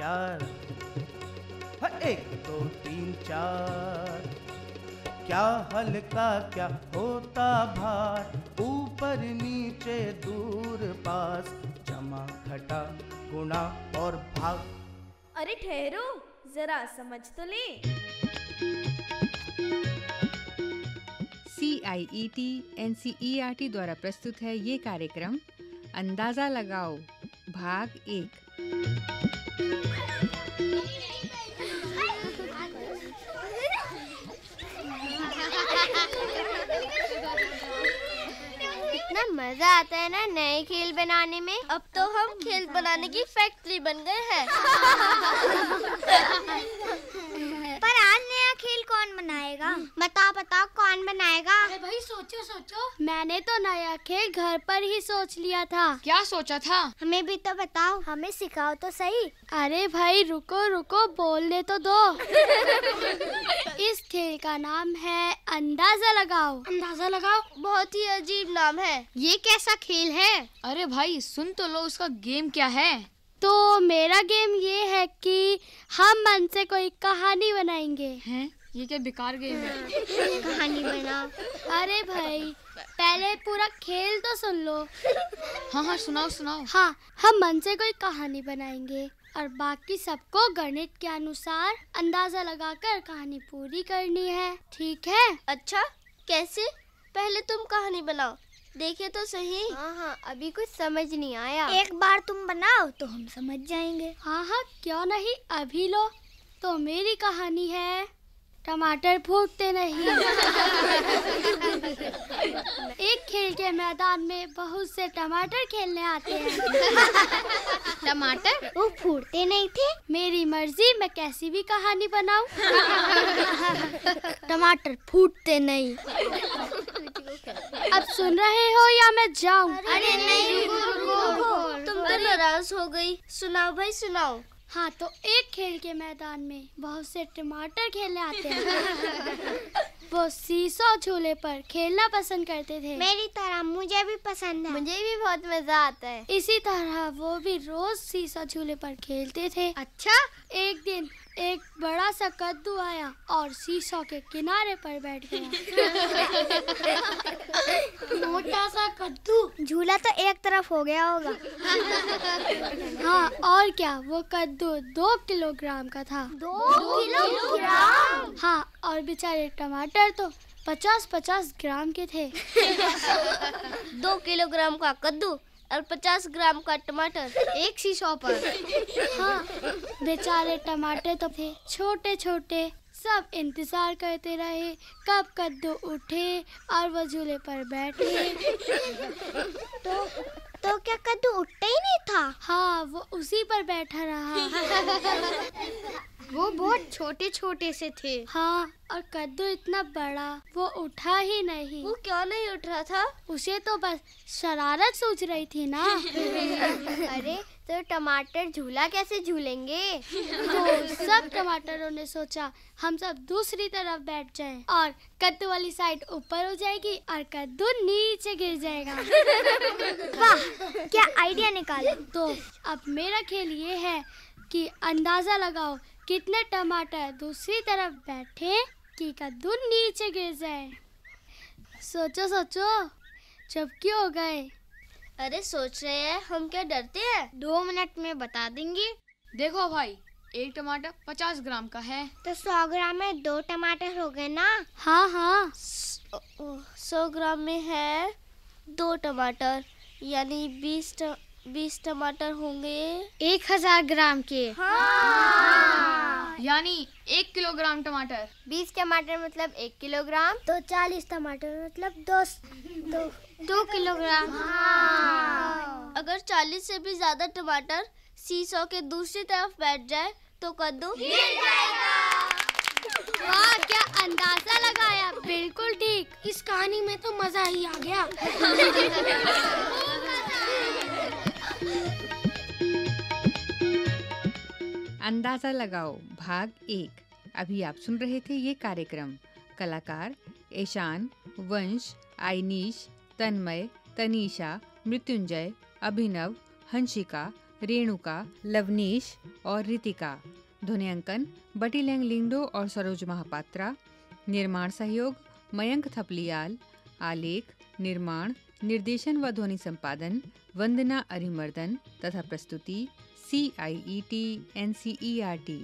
चार। हाँ, एक दो तीन चार। क्या हल्का क्या होता भार ऊपर नीचे दूर पास। जमा घटा गुणा और भाग। अरे ठहरो जरा समझ तो ले। C I E T N C E R T द्वारा प्रस्तुत है ये कार्यक्रम। अंदाज़ा लगाओ भाग एक। इतना मज़ा आता है ना नए खेल बनाने में। अब तो हम खेल बनाने की फैक्ट्री बन गए हैं पर आज नया खेल कौन बनाएगा बताओ बताओ कौन बनाएगा अरे भाई सोचो सोचो। मैंने तो नया खेल घर पर ही सोच लिया था। क्या सोचा था? हमें भी तो बताओ। हमें सिखाओ तो सही। अरे भाई रुको रुको बोलने तो दो। इस खेल का नाम है अंदाज़ा लगाओ। अंदाज़ा लगाओ? बहुत ही अजीब नाम है। ये कैसा खेल है? अरे भाई सुन तो लो उसका गेम क्या है? तो मेरा गेम ये है कि हम मन से कोई कहानी बनाएँगे। हैं? ये क्या बेकार गेम है? कहानी बनाओ अरे भाई पहले पूरा खेल तो सुन लो। हाँ हाँ सुनाओ सुनाओ। हाँ हम मन से कोई कहानी बनाएँगे और बाकी सबको गणित के अनुसार अंदाज़ा लगाकर कहानी पूरी करनी है। ठीक है? अच्छा कैसे? पहले तुम कहानी बनाओ। देखे तो सही। हाँ हाँ अभी कुछ समझ नहीं आया। एक बार तुम बनाओ तो हम समझ जाएँगे। हाँ हाँ क्यों नहीं? अभी लो। तो मेरी कहानी है। टमाटर फूटते नहीं। एक खेल के मैदान में बहुत से टमाटर खेलने आते हैं। टमाटर? वो फूटते नहीं थे। मेरी मर्ज़ी मैं कैसी भी कहानी बनाऊँ। टमाटर फूटते नहीं। अब सुन रहे हो या मैं जाऊँ? अरे नहीं रुको रुको तुम तो नाराज़ हो गई। सुनाओ भाई सुनाओ। हाँ तो एक खेल के मैदान में बहुत से टमाटर खेलने आते हैं। वो सीसो झूले पर खेलना पसंद करते थे। मेरी तरह मुझे भी पसंद है। मुझे भी बहुत मज़ा आता है। इसी तरह वो भी रोज सीसा झूले पर खेलते थे। अच्छा? एक दिन एक बड़ा सा कद्दू आया और सीसो के किनारे पर बैठ गया। मोटा सा कद्दू। झूला तो एक तरफ़ हो गया होगा। हाँ और क्या? वो कद्दू दो किलोग्राम का था। दो किलोग्राम? हाँ और बेचारे टमाटर तो पचास पचास ग्राम के थे। दो किलोग्राम का कद्दू और पचास ग्राम का टमाटर एक शीशो पर। हाँ बेचारे टमाटर तो थे छोटे छोटे सब इंतज़ार करते रहे। कब कद्दू उठे और वो झूले पर बैठे। तो तो क्या कद्दू उठता ही नहीं था? हाँ वो उसी पर बैठा रहा। वो बहुत छोटे छोटे से थे। हाँ और कद्दू इतना बड़ा वो उठा ही नहीं। वो क्यों नहीं उठ रहा था? उसे तो बस शरारत सोच रही थी ना। अरे तो टमाटर झूला कैसे झूलेंगे? तो सब टमाटरों ने सोचा हम सब दूसरी तरफ़ बैठ जाएँ और कद्दू वाली साइड ऊपर हो जाएगी और कद्दू नीचे गिर जाएगा। वाह क्या आइडिया निकाले। तो अब मेरा खेल ये है कि अंदाज़ा लगाओ कितने टमाटर दूसरी तरफ़ बैठे कि कद्दू नीचे गिर जाए। सोचो सोचो चुप क्यों हो गए। अरे सोच रहे हैं हम क्या डरते हैं? दो मिनट में बता देंगे। देखो भाई एक टमाटर पचास ग्राम का है। तो सौ ग्राम में दो टमाटर हो गए ना? हाँ हाँ। सौ ग्राम में है दो टमाटर यानी बीस बीस टमाटर होंगे। एक हज़ार ग्राम के। यानी एक किलोग्राम टमाटर। बीस टमाटर मतलब एक किलोग्राम तो चालीस टमाटर मतलब दो दो, दो किलोग्राम। हाँ। अगर चालीस से भी ज़्यादा टमाटर सीसो के दूसरी तरफ़ बैठ जाए तो कद्दू वाह क्या अंदाज़ा लगाया? बिल्कुल ठीक। इस कहानी में तो मज़ा ही आ गया। अंदाज़ा लगाओ, भाग एक। अभी आप सुन रहे थे ये कार्यक्रम। कलाकार, ईशान, वंश आइनीश तन्मय, तनीषा, मृत्युंजय, अभिनव हंसिका रेणुका, लवनीश और रितिका। ध्वनियांकन बटी लैंग लिंगडो और सरोज महापात्रा। निर्माण सहयोग, मयंक थपलियाल। आलेख, निर्माण, निर्देशन व ध्वनि संपादन, वंदना अरिमर्दन तथा प्रस्तुति C I E T N C E R T